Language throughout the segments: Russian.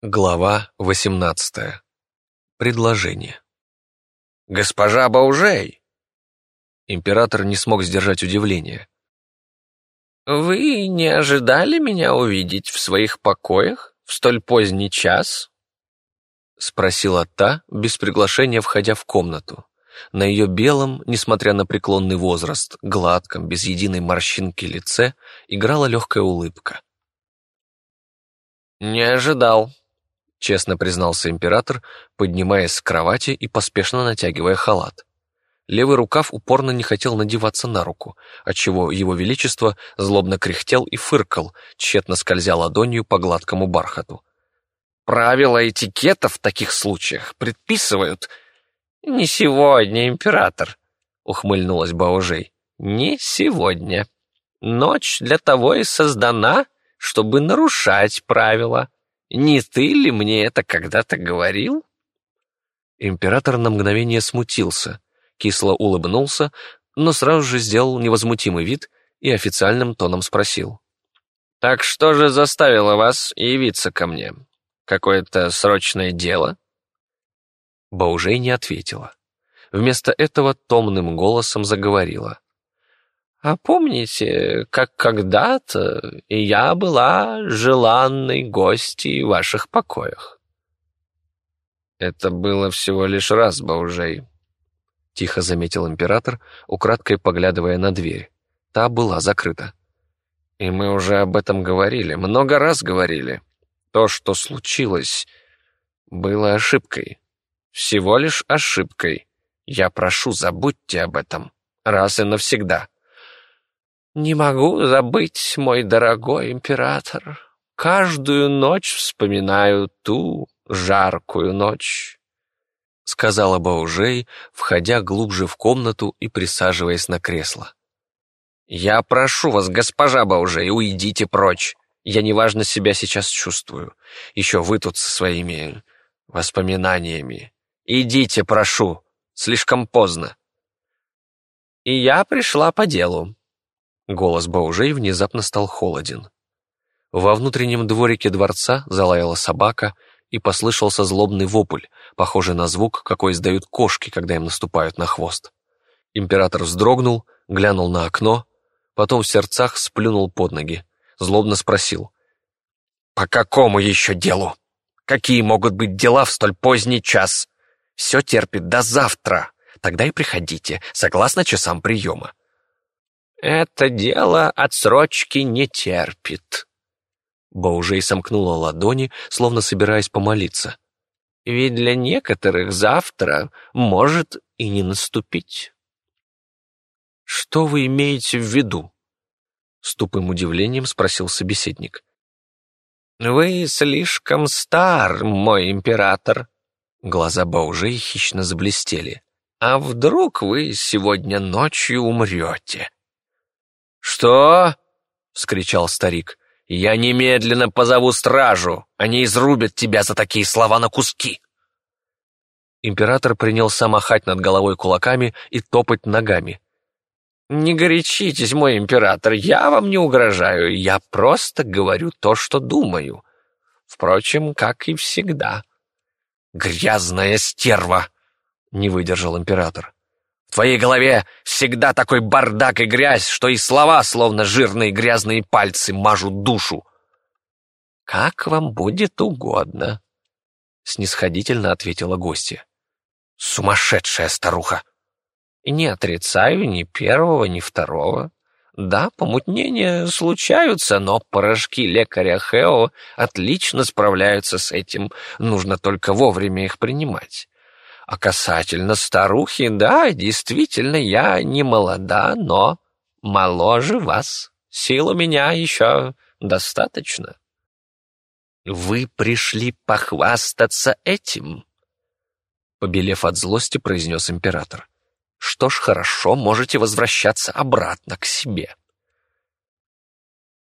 Глава 18. Предложение. «Госпожа Баужей!» Император не смог сдержать удивление. «Вы не ожидали меня увидеть в своих покоях в столь поздний час?» Спросила та, без приглашения входя в комнату. На ее белом, несмотря на преклонный возраст, гладком, без единой морщинки лице играла легкая улыбка. «Не ожидал», — честно признался император, поднимаясь с кровати и поспешно натягивая халат. Левый рукав упорно не хотел надеваться на руку, отчего его величество злобно кряхтел и фыркал, тщетно скользя ладонью по гладкому бархату. «Правила этикета в таких случаях предписывают...» «Не сегодня, император», — ухмыльнулась Баужей. «Не сегодня. Ночь для того и создана, чтобы нарушать правила». Не ты ли мне это когда-то говорил?» Император на мгновение смутился, кисло улыбнулся, но сразу же сделал невозмутимый вид и официальным тоном спросил. «Так что же заставило вас явиться ко мне? Какое-то срочное дело?» Баужей не ответила. Вместо этого томным голосом заговорила. А помните, как когда-то я была желанной гостьей в ваших покоях? Это было всего лишь раз, Баужей, тихо заметил император, украдкой поглядывая на дверь. Та была закрыта. И мы уже об этом говорили, много раз говорили. То, что случилось, было ошибкой. Всего лишь ошибкой. Я прошу, забудьте об этом. Раз и навсегда. «Не могу забыть, мой дорогой император. Каждую ночь вспоминаю ту жаркую ночь», — сказала Баужей, входя глубже в комнату и присаживаясь на кресло. «Я прошу вас, госпожа Баужей, уйдите прочь. Я неважно себя сейчас чувствую. Еще вы тут со своими воспоминаниями. Идите, прошу, слишком поздно». «И я пришла по делу», Голос Баужей внезапно стал холоден. Во внутреннем дворике дворца залаяла собака, и послышался злобный вопль, похожий на звук, какой издают кошки, когда им наступают на хвост. Император вздрогнул, глянул на окно, потом в сердцах сплюнул под ноги, злобно спросил. «По какому еще делу? Какие могут быть дела в столь поздний час? Все терпит до завтра. Тогда и приходите, согласно часам приема. Это дело отсрочки не терпит. Боужей сомкнула ладони, словно собираясь помолиться. Ведь для некоторых завтра может и не наступить. Что вы имеете в виду? С тупым удивлением спросил собеседник. Вы слишком стар, мой император. Глаза Баужей хищно заблестели. А вдруг вы сегодня ночью умрете? «Что?» — вскричал старик. «Я немедленно позову стражу. Они изрубят тебя за такие слова на куски». Император принялся махать над головой кулаками и топать ногами. «Не горячитесь, мой император, я вам не угрожаю, я просто говорю то, что думаю. Впрочем, как и всегда». «Грязная стерва!» — не выдержал император. В твоей голове всегда такой бардак и грязь, что и слова, словно жирные грязные пальцы, мажут душу. «Как вам будет угодно», — снисходительно ответила гостья. «Сумасшедшая старуха!» «Не отрицаю ни первого, ни второго. Да, помутнения случаются, но порошки лекаря Хео отлично справляются с этим, нужно только вовремя их принимать. А касательно старухи, да, действительно, я не молода, но моложе вас. Сил у меня еще достаточно. Вы пришли похвастаться этим? Побелев от злости, произнес император. Что ж, хорошо, можете возвращаться обратно к себе.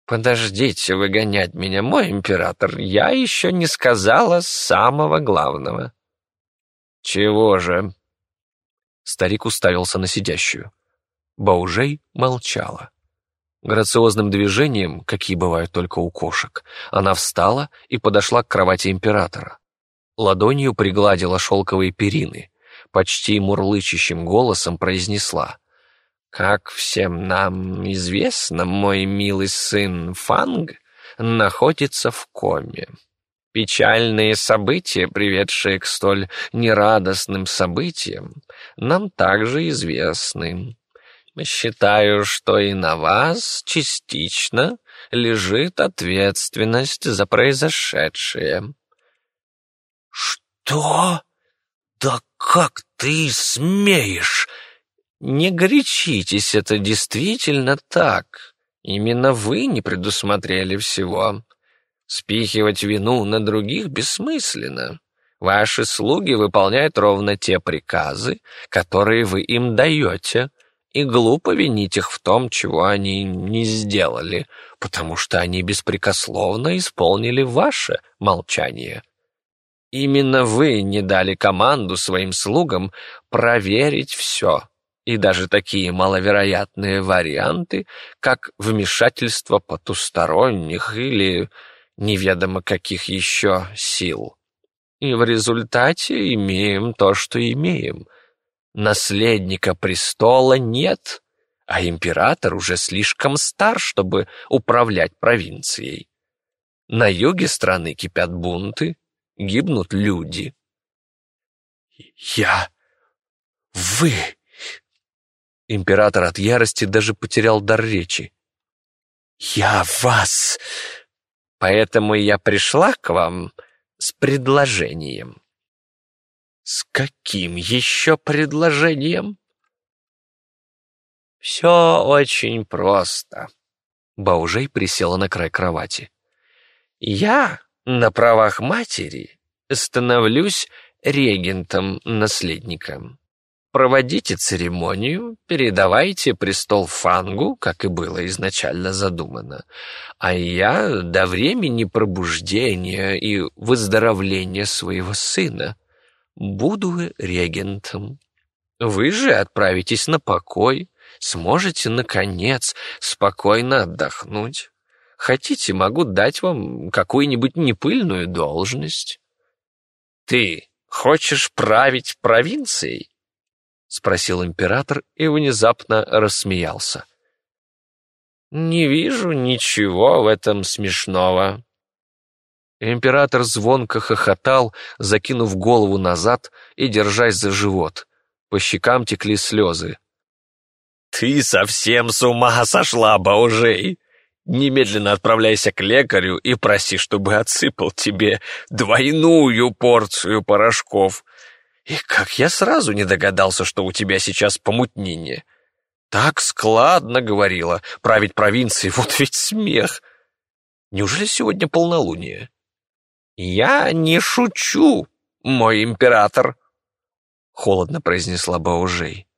Подождите выгонять меня, мой император, я еще не сказала самого главного. «Чего же?» Старик уставился на сидящую. Баужей молчала. Грациозным движением, какие бывают только у кошек, она встала и подошла к кровати императора. Ладонью пригладила шелковые перины, почти мурлычащим голосом произнесла. «Как всем нам известно, мой милый сын Фанг находится в коме. Печальные события, приведшие к столь нерадостным событиям, нам также известны. Считаю, что и на вас частично лежит ответственность за произошедшее. Что? Да как ты смеешь? Не горячитесь, это действительно так. Именно вы не предусмотрели всего. Спихивать вину на других бессмысленно. Ваши слуги выполняют ровно те приказы, которые вы им даете — и глупо винить их в том, чего они не сделали, потому что они беспрекословно исполнили ваше молчание. Именно вы не дали команду своим слугам проверить все, и даже такие маловероятные варианты, как вмешательство потусторонних или неведомо каких еще сил. И в результате имеем то, что имеем — Наследника престола нет, а император уже слишком стар, чтобы управлять провинцией. На юге страны кипят бунты, гибнут люди. «Я... вы...» Император от ярости даже потерял дар речи. «Я вас...» «Поэтому я пришла к вам с предложением». «С каким еще предложением?» «Все очень просто». Баужей присела на край кровати. «Я на правах матери становлюсь регентом-наследником. Проводите церемонию, передавайте престол Фангу, как и было изначально задумано, а я до времени пробуждения и выздоровления своего сына буду регентом. Вы же отправитесь на покой, сможете, наконец, спокойно отдохнуть. Хотите, могу дать вам какую-нибудь непыльную должность. Ты хочешь править провинцией? Спросил император и внезапно рассмеялся. Не вижу ничего в этом смешного. Император звонко хохотал, закинув голову назад и держась за живот. По щекам текли слезы. «Ты совсем с ума сошла, Баужей! Немедленно отправляйся к лекарю и проси, чтобы отсыпал тебе двойную порцию порошков. И как я сразу не догадался, что у тебя сейчас помутнение. Так складно говорила, править провинцией, вот ведь смех. Неужели сегодня полнолуние?» «Я не шучу, мой император», — холодно произнесла Баужей.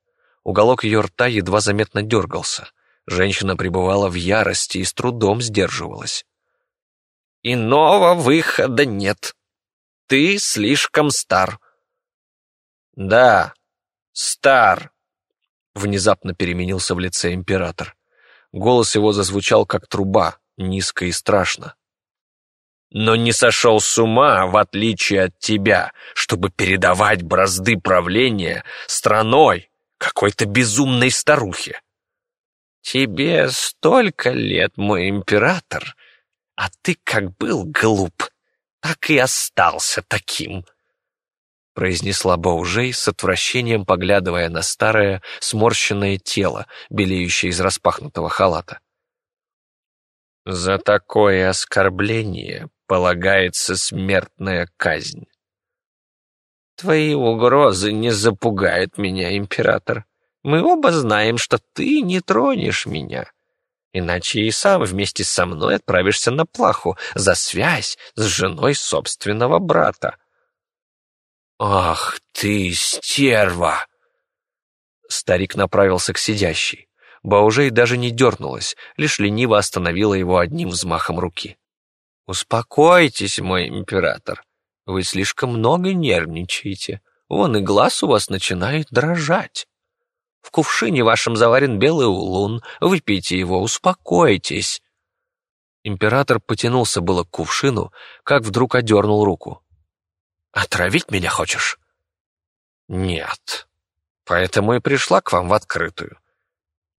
Уголок ее рта едва заметно дергался. Женщина пребывала в ярости и с трудом сдерживалась. «Иного выхода нет. Ты слишком стар». «Да, стар», — внезапно переменился в лице император. Голос его зазвучал, как труба, низко и страшно но не сошел с ума, в отличие от тебя, чтобы передавать бразды правления страной какой-то безумной старухе. Тебе столько лет, мой император, а ты как был глуп, так и остался таким, произнесла Баужей с отвращением, поглядывая на старое сморщенное тело, белеющее из распахнутого халата. За такое оскорбление полагается смертная казнь. Твои угрозы не запугают меня, император. Мы оба знаем, что ты не тронешь меня. Иначе и сам вместе со мной отправишься на плаху за связь с женой собственного брата. «Ах ты, стерва!» Старик направился к сидящей. Баужей даже не дернулась, лишь лениво остановила его одним взмахом руки. «Успокойтесь, мой император. Вы слишком много нервничаете. Вон и глаз у вас начинает дрожать». В кувшине вашем заварен белый улун. Выпейте его, успокойтесь». Император потянулся было к кувшину, как вдруг одернул руку. «Отравить меня хочешь?» «Нет. Поэтому и пришла к вам в открытую.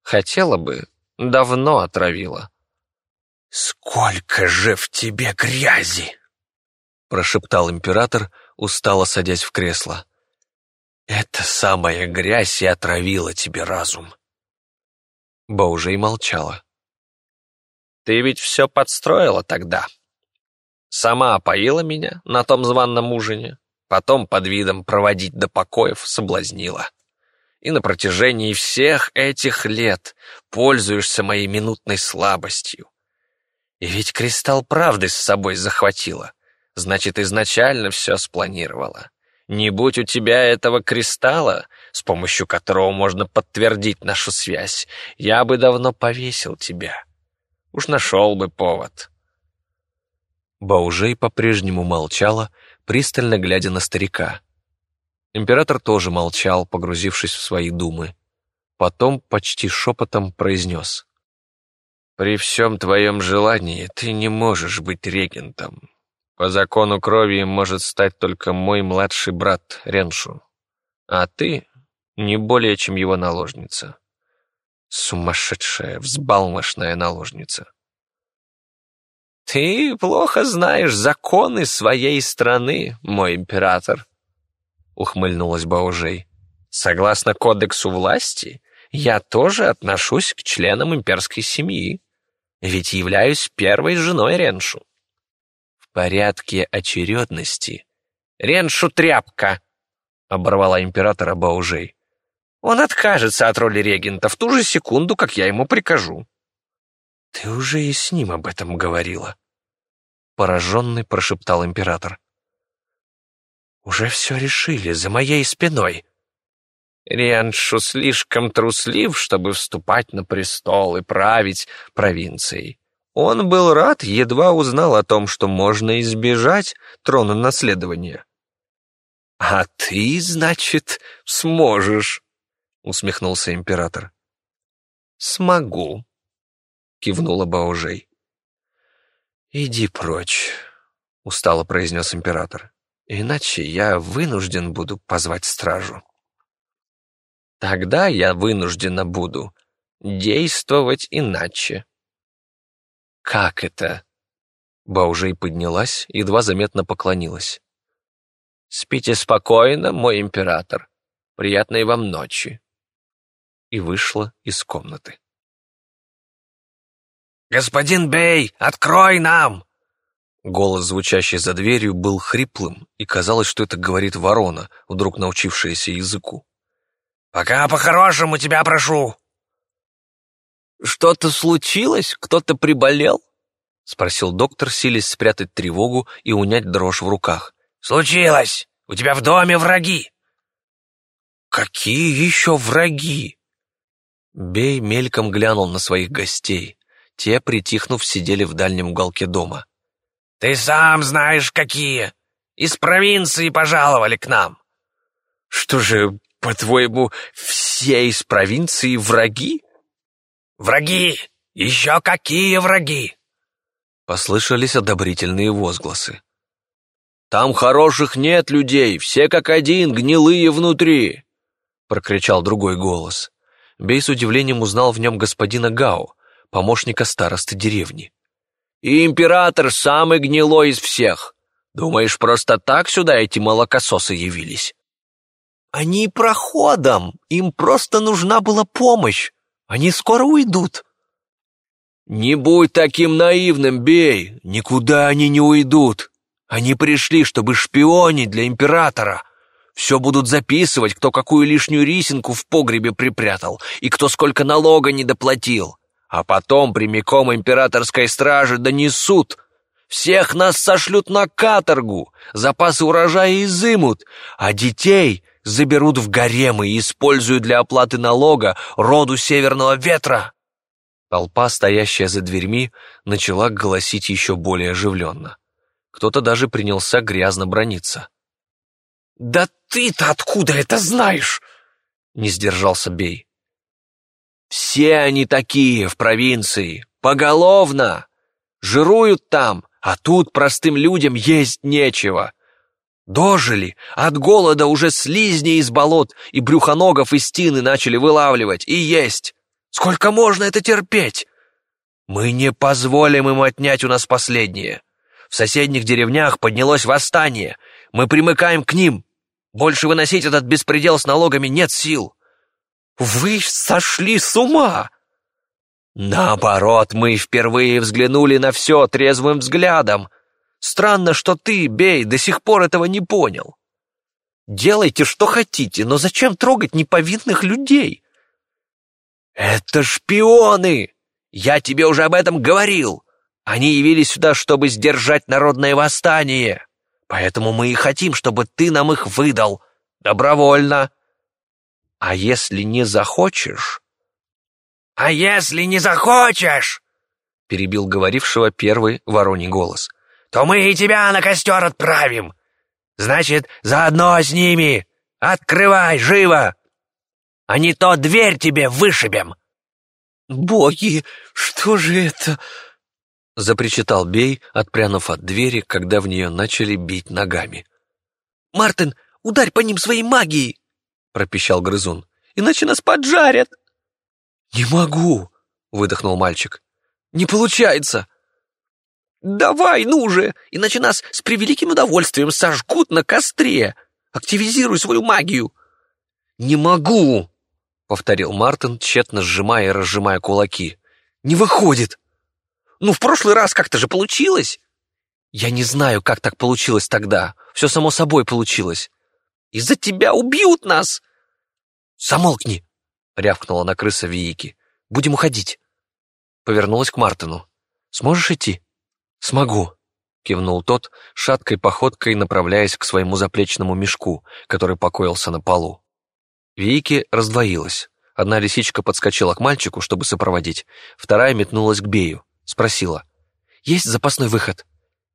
Хотела бы, давно отравила». «Сколько же в тебе грязи!» прошептал император, устало садясь в кресло. «Эта самая грязь и отравила тебе разум». Баужей молчала. «Ты ведь все подстроила тогда. Сама опоила меня на том званном ужине, потом под видом проводить до покоев соблазнила. И на протяжении всех этих лет пользуешься моей минутной слабостью. И ведь кристалл правды с собой захватила. Значит, изначально все спланировала. Не будь у тебя этого кристалла, с помощью которого можно подтвердить нашу связь, я бы давно повесил тебя. Уж нашел бы повод. Баужей по-прежнему молчала, пристально глядя на старика. Император тоже молчал, погрузившись в свои думы. Потом почти шепотом произнес. «При всем твоем желании ты не можешь быть регентом. По закону крови может стать только мой младший брат Реншу. А ты не более, чем его наложница. Сумасшедшая, взбалмошная наложница. «Ты плохо знаешь законы своей страны, мой император», — ухмыльнулась Баужей. «Согласно кодексу власти, я тоже отношусь к членам имперской семьи, ведь являюсь первой женой Реншу порядке очередности. «Реншу тряпка!» — оборвала императора Баужей. «Он откажется от роли регента в ту же секунду, как я ему прикажу». «Ты уже и с ним об этом говорила», — пораженный прошептал император. «Уже все решили за моей спиной». Реншу слишком труслив, чтобы вступать на престол и править провинцией. Он был рад, едва узнал о том, что можно избежать трона наследования. «А ты, значит, сможешь», — усмехнулся император. «Смогу», — кивнула Баужей. «Иди прочь», — устало произнес император. «Иначе я вынужден буду позвать стражу». «Тогда я вынуждена буду действовать иначе», «Как это?» Баужей поднялась, едва заметно поклонилась. «Спите спокойно, мой император. Приятной вам ночи». И вышла из комнаты. «Господин Бей, открой нам!» Голос, звучащий за дверью, был хриплым, и казалось, что это говорит ворона, вдруг научившаяся языку. «Пока по-хорошему тебя прошу!» «Что-то случилось? Кто-то приболел?» — спросил доктор, силясь спрятать тревогу и унять дрожь в руках. «Случилось! У тебя в доме враги!» «Какие еще враги?» Бей мельком глянул на своих гостей. Те, притихнув, сидели в дальнем уголке дома. «Ты сам знаешь, какие! Из провинции пожаловали к нам!» «Что же, по-твоему, все из провинции враги?» «Враги! Еще какие враги!» Послышались одобрительные возгласы. «Там хороших нет людей, все как один, гнилые внутри!» прокричал другой голос. Бей с удивлением узнал в нем господина Гао, помощника старосты деревни. «И император самый гнилой из всех! Думаешь, просто так сюда эти молокососы явились?» «Они проходом, им просто нужна была помощь!» Они скоро уйдут». «Не будь таким наивным, Бей! Никуда они не уйдут! Они пришли, чтобы шпионить для императора!» Все будут записывать, кто какую лишнюю рисинку в погребе припрятал и кто сколько налога не доплатил. А потом прямиком императорской стражи донесут. Всех нас сошлют на каторгу, запасы урожая изымут, а детей заберут в гаремы и используют для оплаты налога роду северного ветра!» Толпа, стоящая за дверьми, начала голосить еще более оживленно. Кто-то даже принялся грязно брониться. «Да ты-то откуда это знаешь?» — не сдержался Бей. Все они такие в провинции, поголовно. Жируют там, а тут простым людям есть нечего. Дожили, от голода уже слизни из болот и брюхоногов из стены начали вылавливать и есть. Сколько можно это терпеть? Мы не позволим им отнять у нас последнее. В соседних деревнях поднялось восстание. Мы примыкаем к ним. Больше выносить этот беспредел с налогами нет сил. Вы сошли с ума! Наоборот, мы впервые взглянули на все трезвым взглядом. Странно, что ты, Бей, до сих пор этого не понял. Делайте, что хотите, но зачем трогать неповинных людей? Это шпионы! Я тебе уже об этом говорил. Они явились сюда, чтобы сдержать народное восстание. Поэтому мы и хотим, чтобы ты нам их выдал. Добровольно. А если не захочешь... «А если не захочешь?» — перебил говорившего первый вороний голос. «То мы и тебя на костер отправим. Значит, заодно с ними. Открывай, живо! А не то дверь тебе вышибем!» «Боги, что же это?» — запричитал Бей, отпрянув от двери, когда в нее начали бить ногами. «Мартин, ударь по ним своей магией!» — пропищал грызун. «Иначе нас поджарят!» «Не могу!» — выдохнул мальчик. «Не получается!» «Давай, ну же! Иначе нас с превеликим удовольствием сожгут на костре! Активизируй свою магию!» «Не могу!» — повторил Мартин, тщетно сжимая и разжимая кулаки. «Не выходит!» «Ну, в прошлый раз как-то же получилось!» «Я не знаю, как так получилось тогда. Все само собой получилось. Из-за тебя убьют нас!» «Замолкни!» — рявкнула на крыса Виики. «Будем уходить». Повернулась к Мартину. «Сможешь идти?» «Смогу», — кивнул тот, шаткой походкой направляясь к своему заплечному мешку, который покоился на полу. Вики раздвоилась. Одна лисичка подскочила к мальчику, чтобы сопроводить, вторая метнулась к Бею, спросила. «Есть запасной выход?»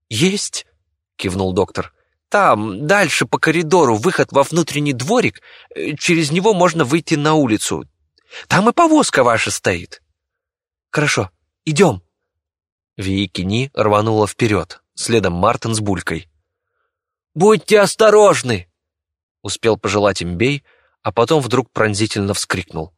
«Есть», — кивнул доктор. Там, дальше по коридору, выход во внутренний дворик, э, через него можно выйти на улицу. Там и повозка ваша стоит. Хорошо, идем. Виикини рванула вперед, следом Мартин с булькой. «Будьте осторожны!» Успел пожелать имбей, а потом вдруг пронзительно вскрикнул.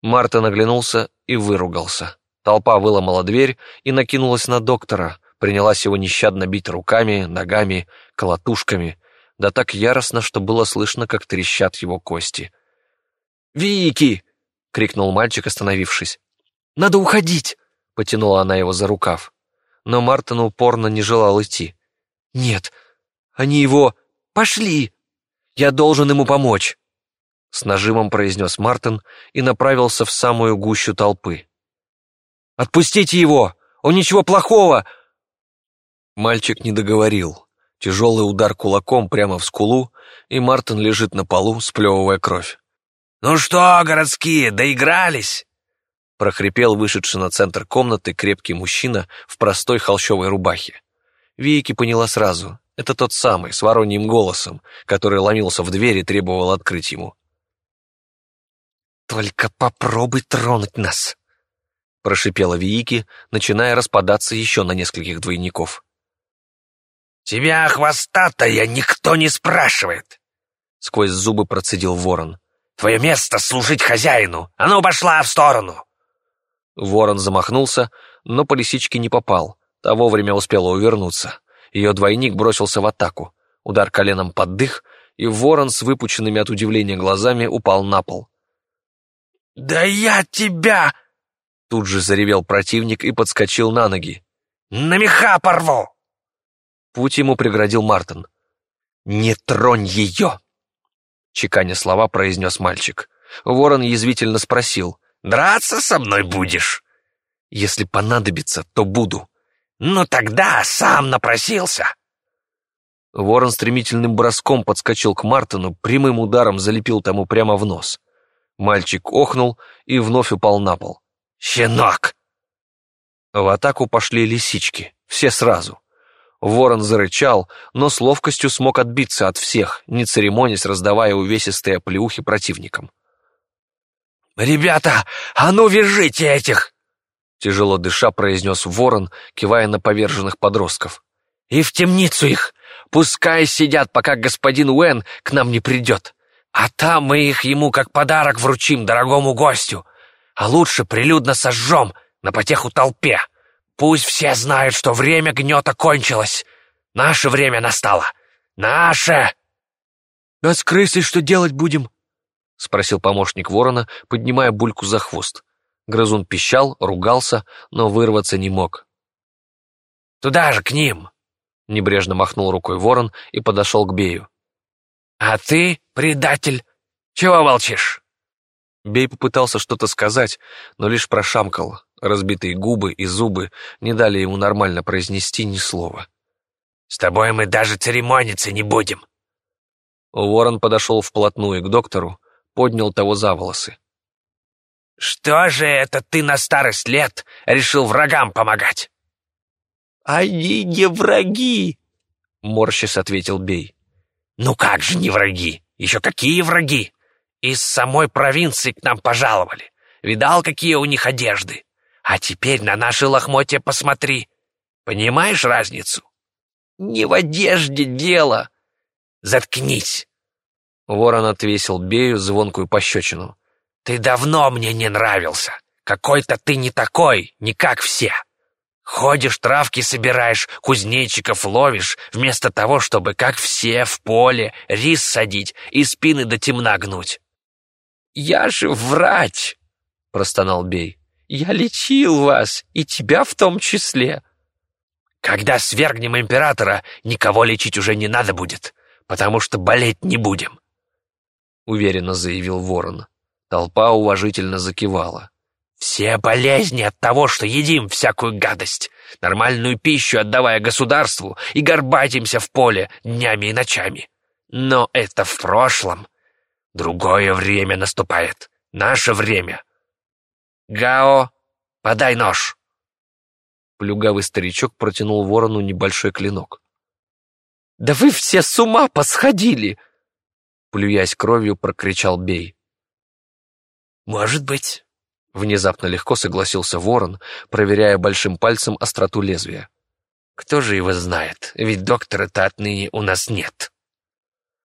Мартин оглянулся и выругался. Толпа выломала дверь и накинулась на доктора, принялась его нещадно бить руками, ногами, колотушками, да так яростно, что было слышно, как трещат его кости. «Вики!» — крикнул мальчик, остановившись. «Надо уходить!» — потянула она его за рукав. Но Мартин упорно не желал идти. «Нет, они его... Пошли! Я должен ему помочь!» С нажимом произнес Мартин и направился в самую гущу толпы. «Отпустите его! Он ничего плохого! Мальчик не договорил. Тяжелый удар кулаком прямо в скулу, и Мартин лежит на полу, сплевывая кровь. «Ну что, городские, доигрались?» прохрипел вышедший на центр комнаты крепкий мужчина в простой холщовой рубахе. Вики поняла сразу. Это тот самый, с вороньим голосом, который ломился в дверь и требовал открыть ему. «Только попробуй тронуть нас!» прошипела Вики, начиная распадаться еще на нескольких двойников. «Тебя, хвостатая, никто не спрашивает!» Сквозь зубы процедил ворон. «Твое место — служить хозяину! А ну, пошла в сторону!» Ворон замахнулся, но по лисичке не попал. Та вовремя успела увернуться. Ее двойник бросился в атаку. Удар коленом под дых, и ворон с выпученными от удивления глазами упал на пол. «Да я тебя!» Тут же заревел противник и подскочил на ноги. «На меха порву!» Путь ему преградил Мартин. «Не тронь ее!» Чеканя слова произнес мальчик. Ворон язвительно спросил. «Драться со мной будешь?» «Если понадобится, то буду». «Ну тогда сам напросился!» Ворон стремительным броском подскочил к Мартину, прямым ударом залепил тому прямо в нос. Мальчик охнул и вновь упал на пол. «Щенок!» В атаку пошли лисички, все сразу. Ворон зарычал, но с ловкостью смог отбиться от всех, не церемонясь, раздавая увесистые оплеухи противникам. «Ребята, а ну вяжите этих!» Тяжело дыша произнес ворон, кивая на поверженных подростков. «И в темницу их! Пускай сидят, пока господин Уэн к нам не придет. А там мы их ему как подарок вручим дорогому гостю. А лучше прилюдно сожжем на потеху толпе. Пусть все знают, что время гнета кончилось. Наше время настало. Наше!» «А с крысой что делать будем?» — спросил помощник ворона, поднимая бульку за хвост. Грызун пищал, ругался, но вырваться не мог. «Туда же, к ним!» — небрежно махнул рукой ворон и подошел к Бею. «А ты, предатель, чего молчишь?» Бей попытался что-то сказать, но лишь прошамкал. Разбитые губы и зубы не дали ему нормально произнести ни слова. «С тобой мы даже церемониться не будем!» Ворон подошел вплотную к доктору, поднял того за волосы. «Что же это ты на старость лет решил врагам помогать?» «Они не враги!» — морщис ответил Бей. «Ну как же не враги? Еще какие враги? Из самой провинции к нам пожаловали. Видал, какие у них одежды? А теперь на наши лохмотья посмотри. Понимаешь разницу?» «Не в одежде дело!» «Заткнись!» Ворон отвесил Бею звонкую пощечину. «Ты давно мне не нравился. Какой-то ты не такой, не как все. Ходишь, травки собираешь, кузнечиков ловишь, вместо того, чтобы, как все, в поле, рис садить и спины до темна гнуть». «Я же врач!» — простонал Бей. «Я лечил вас, и тебя в том числе». «Когда свергнем императора, никого лечить уже не надо будет, потому что болеть не будем уверенно заявил Ворон. Толпа уважительно закивала. «Все болезни от того, что едим всякую гадость, нормальную пищу отдавая государству и горбатимся в поле днями и ночами. Но это в прошлом. Другое время наступает. Наше время. Гао, подай нож!» Плюгавый старичок протянул ворону небольшой клинок. «Да вы все с ума посходили!» плюясь кровью, прокричал Бей. «Может быть», — внезапно легко согласился ворон, проверяя большим пальцем остроту лезвия. «Кто же его знает, ведь доктора-то отныне у нас нет».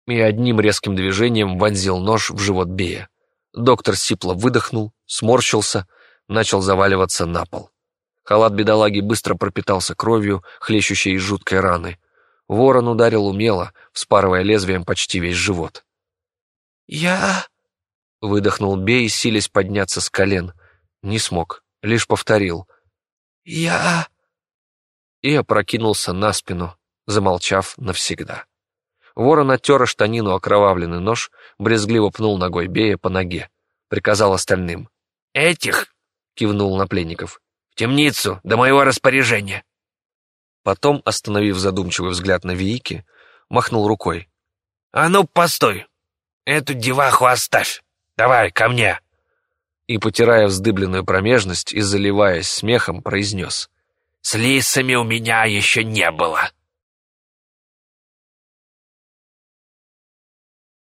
И одним резким движением вонзил нож в живот Бея. Доктор сипло выдохнул, сморщился, начал заваливаться на пол. Халат бедолаги быстро пропитался кровью, хлещущей из жуткой раны. Ворон ударил умело, вспарывая лезвием почти весь живот. «Я...» — выдохнул Бей, силясь подняться с колен. Не смог, лишь повторил. «Я...» И опрокинулся на спину, замолчав навсегда. Ворон оттер штанину окровавленный нож, брезгливо пнул ногой Бея по ноге. Приказал остальным. «Этих!» — кивнул на пленников. «В темницу, до моего распоряжения!» Потом, остановив задумчивый взгляд на Виики, махнул рукой. «А ну, постой! Эту деваху оставь! Давай, ко мне!» И, потирая вздыбленную промежность и заливаясь смехом, произнес. «С лисами у меня еще не было!»